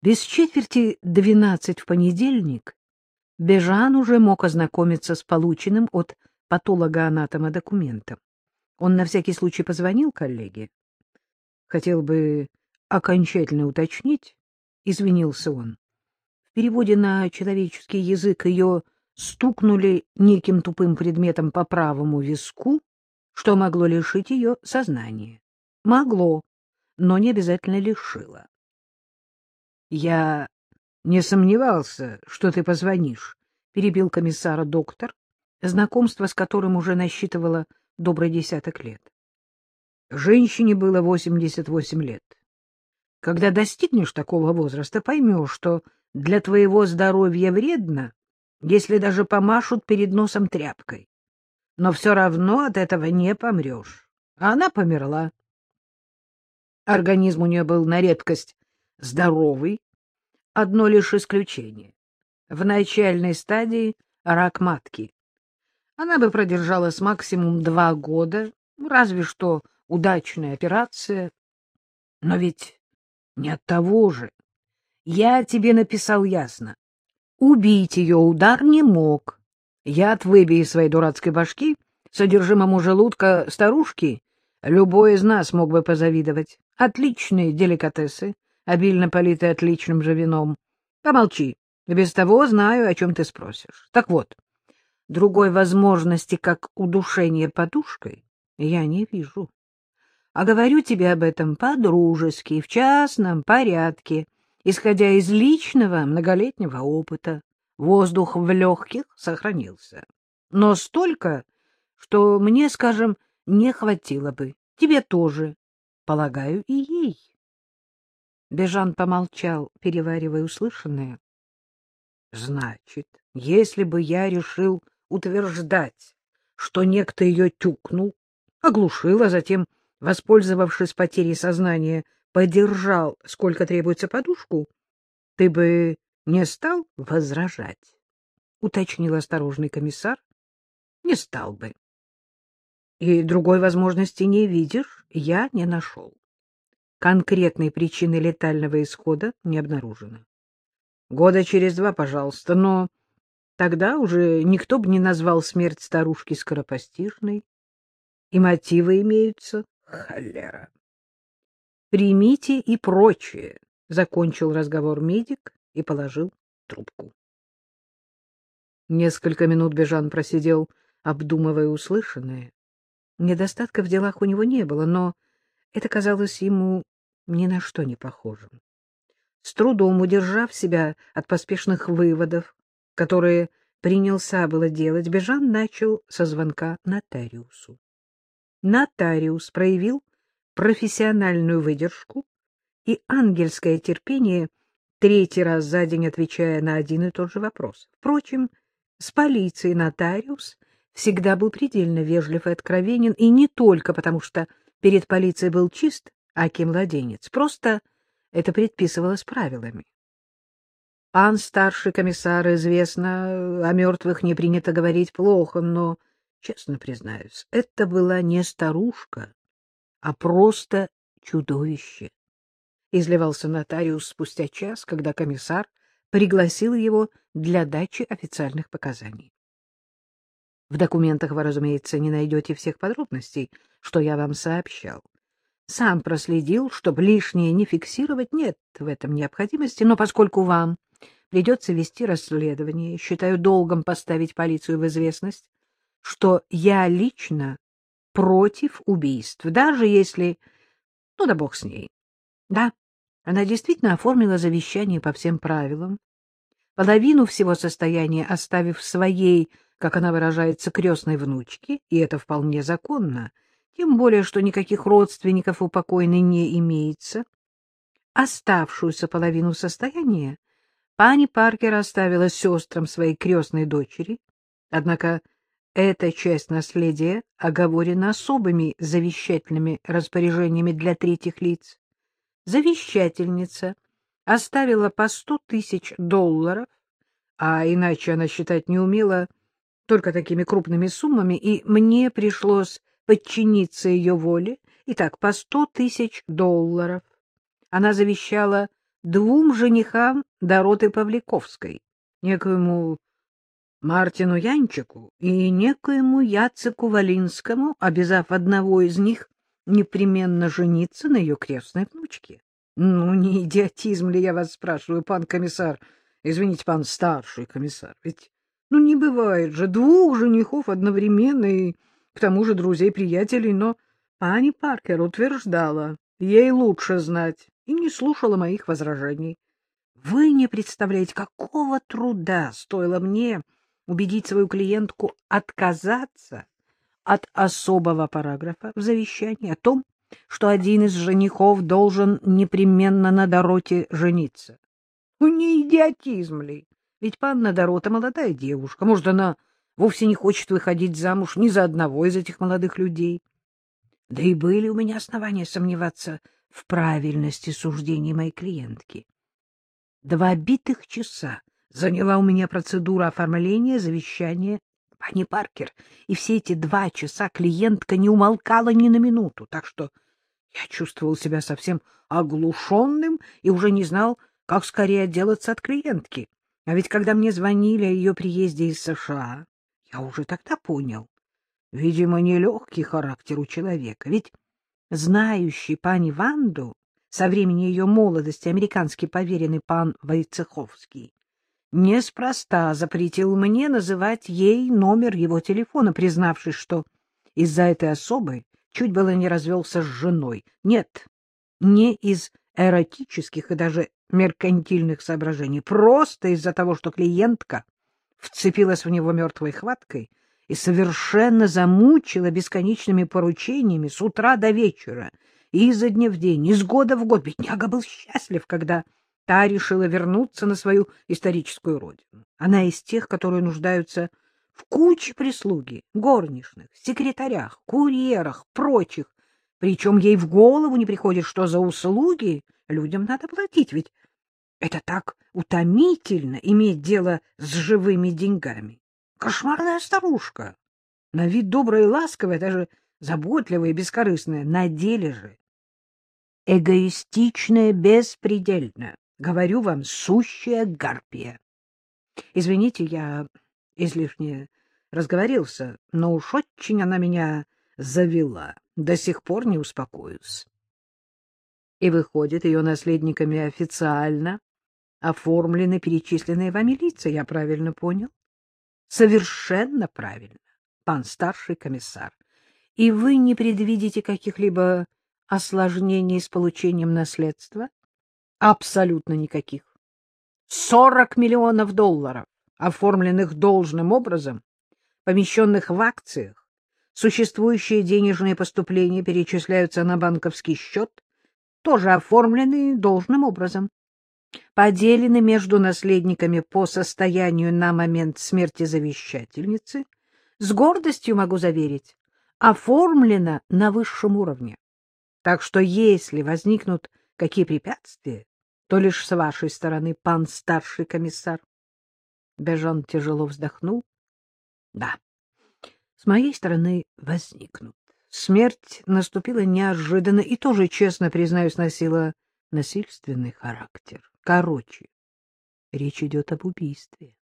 Без четверти двенадцать в понедельник Бежан уже мог ознакомиться с полученным от патолога-анатома документом. Он на всякий случай позвонил коллеге. Хотел бы окончательно уточнить, извинился он. В переводе на человеческий язык ее стукнули неким тупым предметом по правому виску, что могло лишить ее сознания. Могло, но не обязательно лишило. — Я не сомневался, что ты позвонишь, — перебил комиссара доктор, знакомство с которым уже насчитывало добрый десяток лет. Женщине было 88 лет. Когда достигнешь такого возраста, поймешь, что для твоего здоровья вредно, если даже помашут перед носом тряпкой. Но все равно от этого не помрешь. А она померла. Организм у нее был на редкость здоровый, одно лишь исключение. В начальной стадии рак матки. Она бы продержалась максимум два года, разве что удачная операция. Но ведь не от того же. Я тебе написал ясно. Убить ее удар не мог. Яд выбей из своей дурацкой башки, содержимому желудка старушки, любой из нас мог бы позавидовать. Отличные деликатесы, обильно политые отличным же вином. Помолчи, без того знаю, о чем ты спросишь. Так вот, другой возможности, как удушение подушкой, я не вижу. А говорю тебе об этом по-дружески, в частном порядке, исходя из личного многолетнего опыта. Воздух в легких сохранился. Но столько, что мне, скажем, не хватило бы. Тебе тоже. Полагаю, и ей. Бежан помолчал, переваривая услышанное. — Значит, если бы я решил утверждать, что некто ее тюкнул, оглушил, а затем, воспользовавшись потерей сознания, подержал, сколько требуется подушку, ты бы не стал возражать? — уточнил осторожный комиссар. — Не стал бы. И другой возможности не видишь, я не нашел. Конкретной причины летального исхода не обнаружено. Года через два, пожалуйста, но тогда уже никто бы не назвал смерть старушки скоропостижной. И мотивы имеются. Холера. Примите и прочее, — закончил разговор медик и положил трубку. Несколько минут Бежан просидел, обдумывая услышанное. Недостатков в делах у него не было, но это казалось ему ни на что не похожим. С трудом удержав себя от поспешных выводов, которые принялся было делать, Бежан начал со звонка нотариусу. Нотариус проявил профессиональную выдержку и ангельское терпение, третий раз за день отвечая на один и тот же вопрос. Впрочем, с полицией нотариус всегда был предельно вежлив и откровенен, и не только потому, что перед полицией был чист, аки младенец, просто это предписывалось правилами. Пан старший комиссар, известно, о мертвых не принято говорить плохо, но, честно признаюсь, это была не старушка, а просто чудовище. Изливался нотариус спустя час, когда комиссар пригласил его для дачи официальных показаний. В документах вы, разумеется, не найдете всех подробностей, что я вам сообщал. Сам проследил, чтобы лишнее не фиксировать, нет в этом необходимости, но поскольку вам придется вести расследование, считаю долгом поставить полицию в известность, что я лично против убийств, даже если... Ну да бог с ней. Да, она действительно оформила завещание по всем правилам, половину всего состояния оставив своей как она выражается, крестной внучки, и это вполне законно, тем более, что никаких родственников у покойной не имеется. Оставшуюся половину состояния пани Паркер оставила сестрам своей крестной дочери, однако эта часть наследия оговорена особыми завещательными распоряжениями для третьих лиц. Завещательница оставила по сто тысяч долларов, а иначе она считать не умела, только такими крупными суммами, и мне пришлось подчиниться ее воле. Итак, по сто тысяч долларов. Она завещала двум женихам Дороты Павликовской, некоему Мартину Янчику и некоему Яцику Валинскому, обязав одного из них непременно жениться на ее крестной внучке. Ну, не идиотизм ли, я вас спрашиваю, пан комиссар? Извините, пан старший комиссар, ведь ну не бывает же двух женихов одновременно и к тому же друзей-приятелей, но пани Паркер утверждала, ей лучше знать, и не слушала моих возражений. Вы не представляете, какого труда стоило мне убедить свою клиентку отказаться от особого параграфа в завещании о том, что один из женихов должен непременно на Дороте жениться. Ну, не идиотизм ли? Ведь панна Дорота молодая девушка. Может, она вовсе не хочет выходить замуж ни за одного из этих молодых людей. Да и были у меня основания сомневаться в правильности суждений моей клиентки. Два битых часа заняла у меня процедура оформления завещания пани Паркер, и все эти два часа клиентка не умолкала ни на минуту, так что я чувствовал себя совсем оглушенным и уже не знал, как скорее отделаться от клиентки. А ведь когда мне звонили о ее приезде из США, я уже тогда понял. Видимо, нелегкий характер у человека, ведь знающий пани Ванду со времени ее молодости американский поверенный пан Войцеховский неспроста запретил мне называть ей номер его телефона, признавшись, что из-за этой особы чуть было не развелся с женой. Нет, не из эротических и даже меркантильных соображений, просто из-за того, что клиентка вцепилась в него мертвой хваткой и совершенно замучила бесконечными поручениями с утра до вечера, и изо дня в день, из года в год. Бедняга был счастлив, когда та решила вернуться на свою историческую родину. Она из тех, которые нуждаются в куче прислуги, горничных, секретарях, курьерах, прочих. Причем ей в голову не приходит, что за услуги людям надо платить, ведь это так утомительно иметь дело с живыми деньгами. Кошмарная старушка. На вид добрая и ласковая, даже заботливая и бескорыстная. На деле же эгоистичная беспредельно. Говорю вам, сущая гарпия. Извините, я излишне разговорился, но уж очень она меня завела. До сих пор не успокоюсь. И выходит, ее наследниками официально оформлены перечисленные вами лица, я правильно понял? Совершенно правильно, пан старший комиссар. И вы не предвидите каких-либо осложнений с получением наследства? Абсолютно никаких. Сорок миллионов долларов, оформленных должным образом, помещенных в акциях, существующие денежные поступления перечисляются на банковский счет, тоже оформленные должным образом поделены между наследниками по состоянию на момент смерти завещательницы, с гордостью могу заверить, оформлено на высшем уровне. Так что если возникнут какие препятствия, то лишь с вашей стороны, пан старший комиссар. Бежон тяжело вздохнул. Да, с моей стороны возникнут. Смерть наступила неожиданно и тоже, честно признаюсь, носила насильственный характер. Короче, речь идет об убийстве.